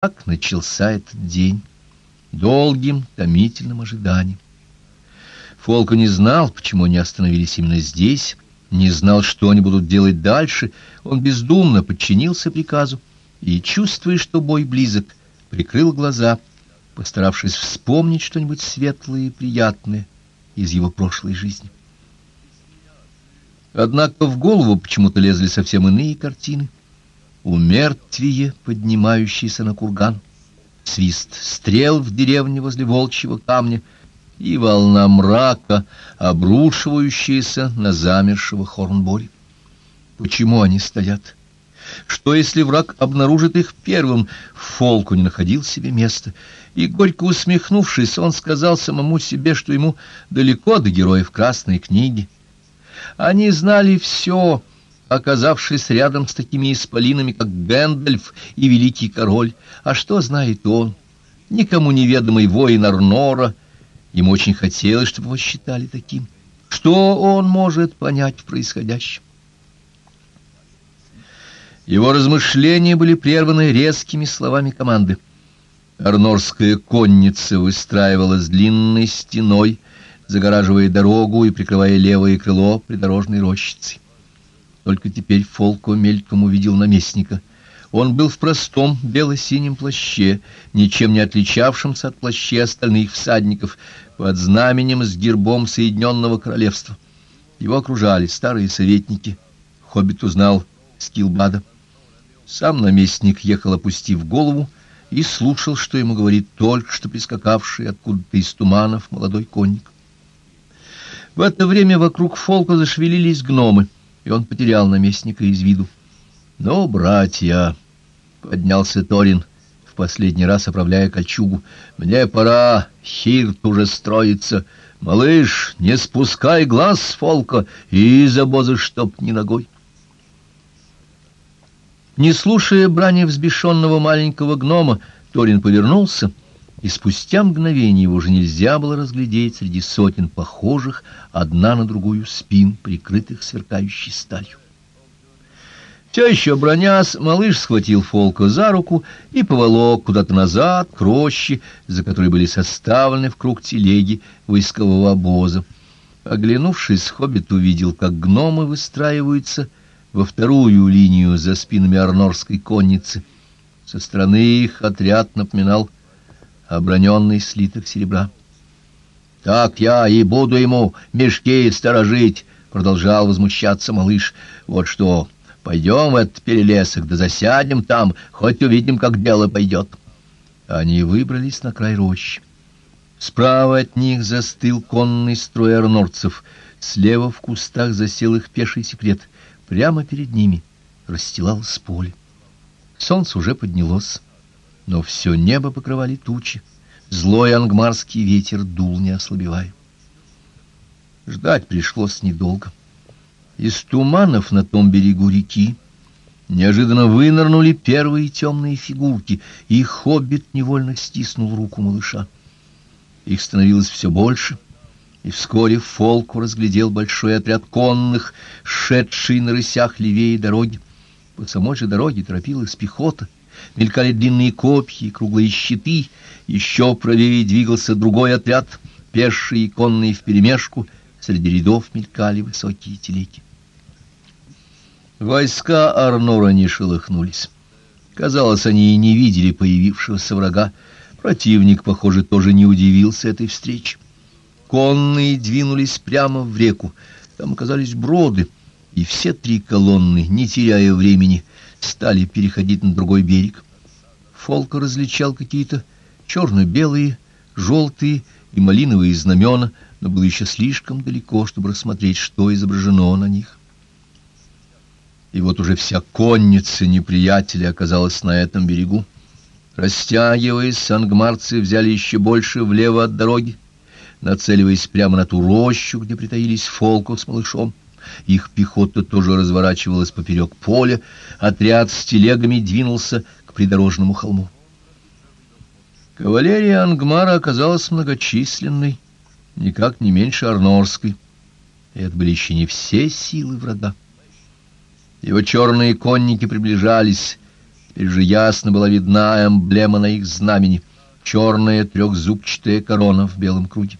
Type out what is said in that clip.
Так начался этот день, долгим, томительным ожиданием. Фолка не знал, почему они остановились именно здесь, не знал, что они будут делать дальше. Он бездумно подчинился приказу и, чувствуя, что бой близок, прикрыл глаза, постаравшись вспомнить что-нибудь светлое и приятное из его прошлой жизни. Однако в голову почему-то лезли совсем иные картины. Умертвие, поднимающийся на курган, свист стрел в деревне возле волчьего камня и волна мрака, обрушивающаяся на замершего Хорнбори. Почему они стоят? Что, если враг обнаружит их первым? Фолку не находил себе места, и, горько усмехнувшись, он сказал самому себе, что ему далеко до героев Красной книги. Они знали все, оказавшись рядом с такими исполинами, как Гэндальф и Великий Король. А что знает он? Никому неведомый воин Арнора. Ему очень хотелось, чтобы его считали таким. Что он может понять в происходящем? Его размышления были прерваны резкими словами команды. Арнорская конница выстраивалась длинной стеной, загораживая дорогу и прикрывая левое крыло придорожной рощицей. Только теперь Фолко мельком увидел наместника. Он был в простом бело-синем плаще, ничем не отличавшемся от плащей остальных всадников, под знаменем с гербом Соединенного Королевства. Его окружали старые советники. Хоббит узнал Скилбада. Сам наместник ехал, опустив голову, и слушал, что ему говорит только что прискакавший откуда-то из туманов молодой конник. В это время вокруг Фолка зашевелились гномы, и он потерял наместника из виду. «Ну, братья!» — поднялся Торин, в последний раз оправляя кольчугу. «Мне пора, Хирт уже строится. Малыш, не спускай глаз с Фолка и из чтоб ни ногой!» Не слушая брани взбешенного маленького гнома, Торин повернулся, и спустя мгновение его уже нельзя было разглядеть среди сотен похожих одна на другую спин, прикрытых сверкающей сталью. Все еще бронясь, малыш схватил Фолка за руку и поволок куда-то назад к роще, за которой были составлены в круг телеги войскового обоза. Оглянувшись, хоббит увидел, как гномы выстраиваются во вторую линию за спинами арнорской конницы. Со стороны их отряд напоминал оброненный слиток серебра. — Так я и буду ему мешки сторожить, — продолжал возмущаться малыш. — Вот что, пойдем в этот перелесок, да засядем там, хоть увидим, как дело пойдет. Они выбрались на край рощи. Справа от них застыл конный строй арнорцев, слева в кустах засел их пеший секрет — Прямо перед ними расстилалось поле. Солнце уже поднялось, но все небо покрывали тучи. Злой ангмарский ветер дул, не ослабевая. Ждать пришлось недолго. Из туманов на том берегу реки неожиданно вынырнули первые темные фигурки, и хоббит невольно стиснул руку малыша. Их становилось все больше — и вскоре Фолку разглядел большой отряд конных, шедший на рысях левее дороги. По самой же дороге торопилась пехота, мелькали длинные копья круглые щиты, еще правее двигался другой отряд, пешие и конные вперемешку, среди рядов мелькали высокие телеги. Войска Арнора не шелохнулись. Казалось, они и не видели появившегося врага. Противник, похоже, тоже не удивился этой встрече. Конные двинулись прямо в реку. Там оказались броды, и все три колонны, не теряя времени, стали переходить на другой берег. Фолка различал какие-то черно-белые, желтые и малиновые знамена, но было еще слишком далеко, чтобы рассмотреть, что изображено на них. И вот уже вся конница неприятеля оказалась на этом берегу. Растягиваясь, сангмарцы взяли еще больше влево от дороги, нацеливаясь прямо на ту рощу, где притаились Фолку с малышом. Их пехота тоже разворачивалась поперек поля, отряд с телегами двинулся к придорожному холму. Кавалерия Ангмара оказалась многочисленной, никак не меньше Арнорской. И это были еще не все силы врага. Его черные конники приближались, Теперь же ясно была видна эмблема на их знамени — черная трехзубчатая корона в белом круге.